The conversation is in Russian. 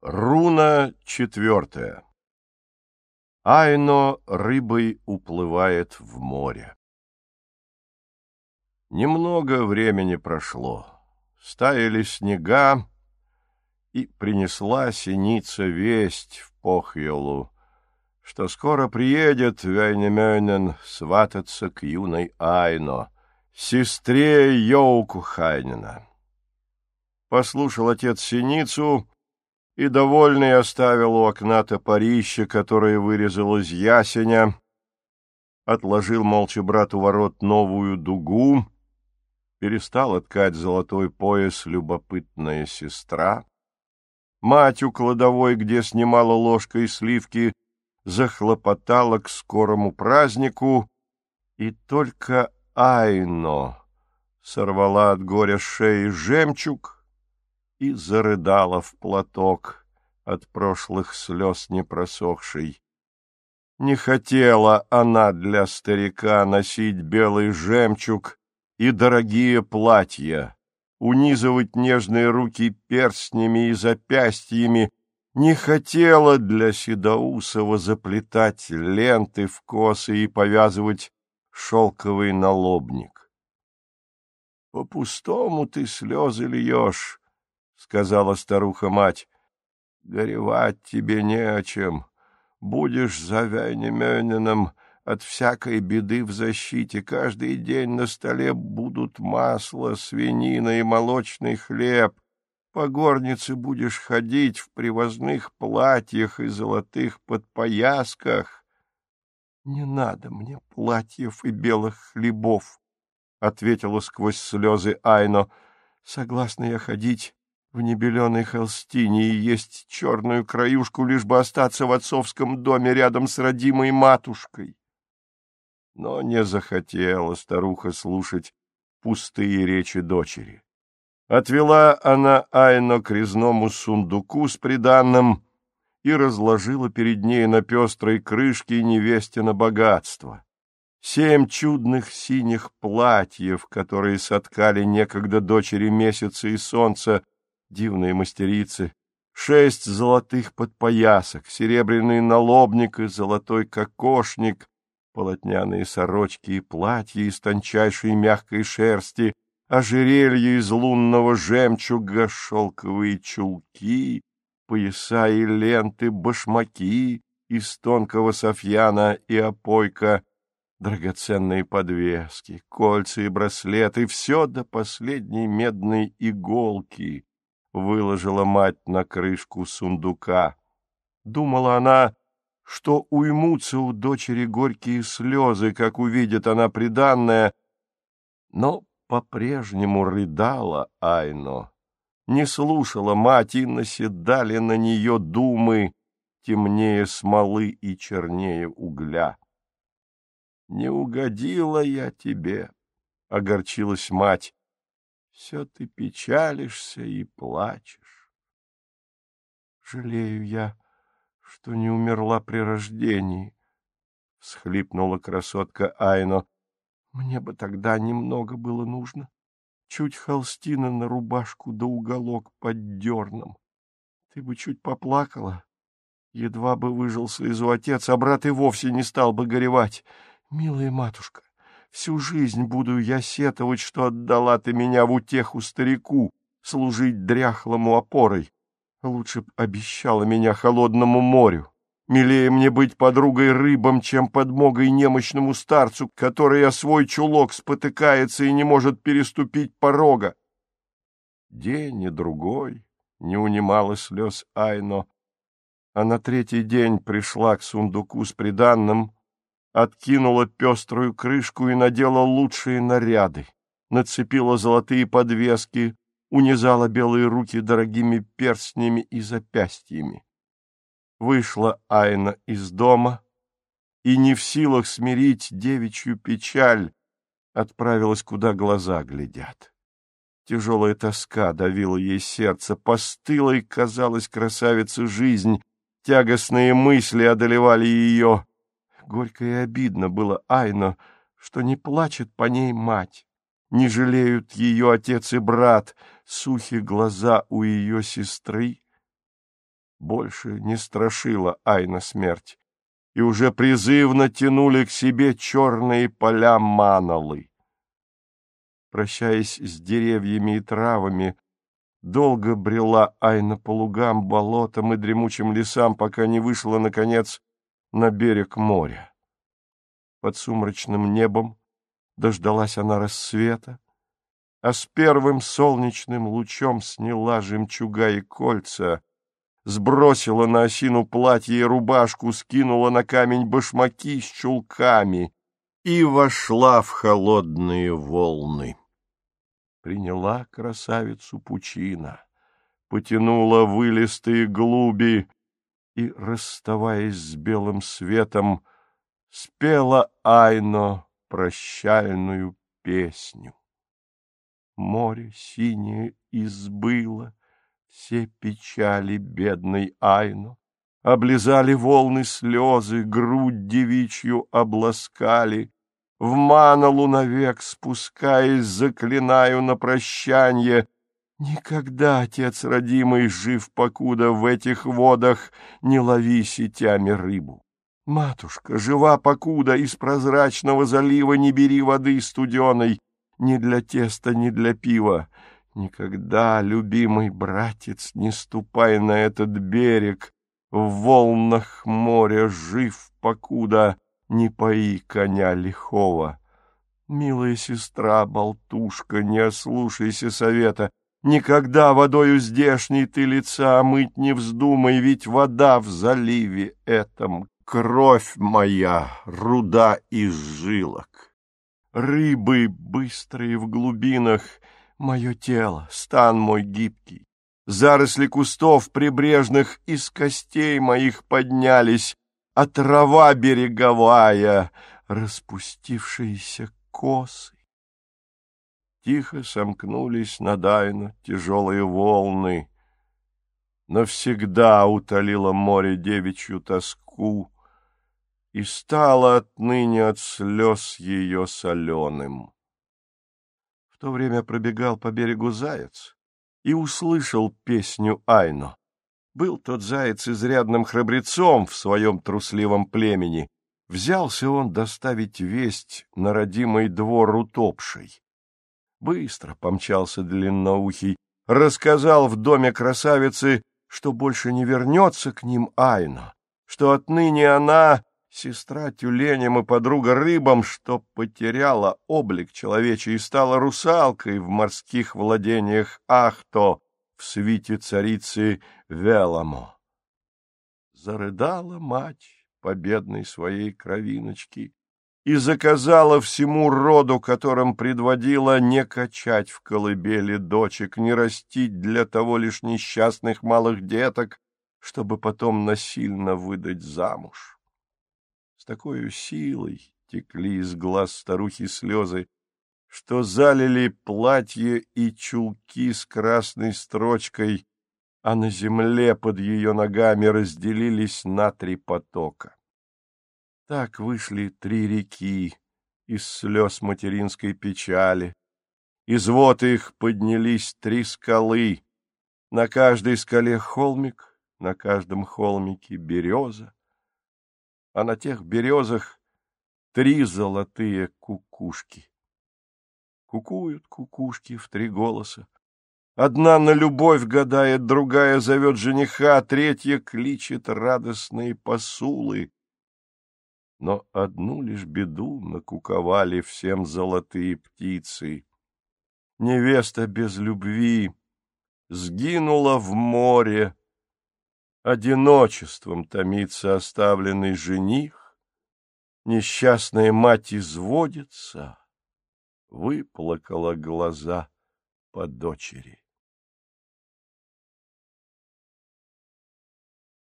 Руна четвертая. Айно рыбой уплывает в море. Немного времени прошло. Стаяли снега, и принесла синица весть в Похьелу, что скоро приедет Вейнемёнен свататься к юной Айно, сестре Йоуку Хайнена. Послушал отец синицу и, довольный, оставил у окна топорище, которое вырезал из ясеня, отложил молча брату ворот новую дугу, перестала ткать золотой пояс любопытная сестра. Мать у кладовой, где снимала ложкой сливки, захлопотала к скорому празднику, и только Айно сорвала от горя шеи жемчуг — и зарыдала в платок от прошлых слез непросохший. Не хотела она для старика носить белый жемчуг и дорогие платья, унизывать нежные руки перстнями и запястьями, не хотела для Седоусова заплетать ленты в косы и повязывать шелковый налобник. — По-пустому ты слезы льешь, — сказала старуха-мать. — Горевать тебе не о чем. Будешь за Вяйнемёнином от всякой беды в защите. Каждый день на столе будут масло, свинина и молочный хлеб. По горнице будешь ходить в привозных платьях и золотых подпоясках. — Не надо мне платьев и белых хлебов, — ответила сквозь слезы Айно. — Согласна я ходить в небеленой холстине и есть черную краюшку, лишь бы остаться в отцовском доме рядом с родимой матушкой. Но не захотела старуха слушать пустые речи дочери. Отвела она Айно к резному сундуку с приданным и разложила перед ней на пестрой крышке невестина богатство. Семь чудных синих платьев, которые соткали некогда дочери месяца и солнца, дивные мастерицы, шесть золотых подпоясок, серебряный налобник и золотой кокошник, полотняные сорочки и платья из тончайшей мягкой шерсти, ожерелье из лунного жемчуга, шелковые чулки, пояса и ленты, башмаки из тонкого софьяна и опойка, драгоценные подвески, кольца и браслеты, все до последней медной иголки, выложила мать на крышку сундука. Думала она, что уймутся у дочери горькие слезы, как увидит она приданное, но по-прежнему рыдала Айно. Не слушала мать и наседали на нее думы, темнее смолы и чернее угля. «Не угодила я тебе», — огорчилась мать, все ты печалишься и плачешь. Жалею я, что не умерла при рождении, — всхлипнула красотка Айно. Мне бы тогда немного было нужно. Чуть холстина на рубашку да уголок под дерном. Ты бы чуть поплакала. Едва бы выжил слезу отец, а брат и вовсе не стал бы горевать. Милая матушка, Всю жизнь буду я сетовать, что отдала ты меня в утеху старику, служить дряхлому опорой. Лучше б обещала меня холодному морю. Милее мне быть подругой рыбам, чем подмогой немощному старцу, который о свой чулок спотыкается и не может переступить порога. День и другой не унимала слез Айно, а на третий день пришла к сундуку с приданным, откинула пеструю крышку и надела лучшие наряды, нацепила золотые подвески, унизала белые руки дорогими перстнями и запястьями. Вышла Айна из дома и, не в силах смирить девичью печаль, отправилась, куда глаза глядят. Тяжелая тоска давила ей сердце, постылой казалась красавица жизнь, тягостные мысли одолевали ее, Горько и обидно было Айно, что не плачет по ней мать, не жалеют ее отец и брат, сухи глаза у ее сестры. больше не страшила Айна смерть, и уже призывно тянули к себе черные поля манолы. Прощаясь с деревьями и травами, долго брела Айна по лугам, болотам и дремучим лесам, пока не вышла, наконец, на берег моря. Под сумрачным небом дождалась она рассвета, а с первым солнечным лучом сняла жемчуга и кольца, сбросила на осину платье и рубашку, скинула на камень башмаки с чулками и вошла в холодные волны. Приняла красавицу пучина, потянула вылистые глуби и, расставаясь с белым светом, спела Айно прощальную песню. Море синее избыло все печали бедной Айно, облизали волны слезы, грудь девичью обласкали, в маналу навек спускаясь, заклинаю на прощанье, Никогда, отец родимый, жив покуда в этих водах, не лови сетями рыбу. Матушка, жива покуда, из прозрачного залива не бери воды студеной, ни для теста, ни для пива. Никогда, любимый братец, не ступай на этот берег, в волнах моря жив покуда, не пои коня лихого. Милая сестра, болтушка, не ослушайся совета, никогда водою здешней ты лица мыть не вздумай, ведь вода в заливе этом — кровь моя, руда из жилок. Рыбы быстрые в глубинах, мое тело, стан мой гибкий. Заросли кустов прибрежных из костей моих поднялись, а трава береговая, распустившиеся косы. Тихо сомкнулись над Айно тяжелые волны. Навсегда утолило море девичью тоску, и стало отныне от слез ее соленым. В то время пробегал по берегу заяц и услышал песню Айно. Был тот заяц изрядным храбрецом в своем трусливом племени. Взялся он доставить весть на родимый двор утопший. Быстро помчался длинноухий, рассказал в доме красавицы, что больше не вернется к ним Айно, что отныне она сестра тюленям и подруга рыбам, что потеряла облик человечий и стала русалкой в морских владениях Ахто в свите царицы Веламо. Зарыдала мать победной своей кровиночки и заказала всему роду, которым предводила, не качать в колыбели дочек, не растить для того лишь несчастных малых деток, чтобы потом насильно выдать замуж такой силой текли из глаз старухи слезы, что залили платье и чулки с красной строчкой, а на земле под ее ногами разделились на три потока. Так вышли три реки из слез материнской печали. Из вод их поднялись три скалы. На каждой скале холмик, на каждом холмике береза а на тех березах три золотые кукушки. Кукуют кукушки в три голоса. Одна на любовь гадает, другая зовет жениха, третья кличет радостные посулы. Но одну лишь беду накуковали всем золотые птицы. Невеста без любви сгинула в море, Одиночеством томится оставленный жених, Несчастная мать изводится, Выплакала глаза по дочери.